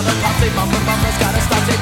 Now the pop, they bump, bump, gotta stop,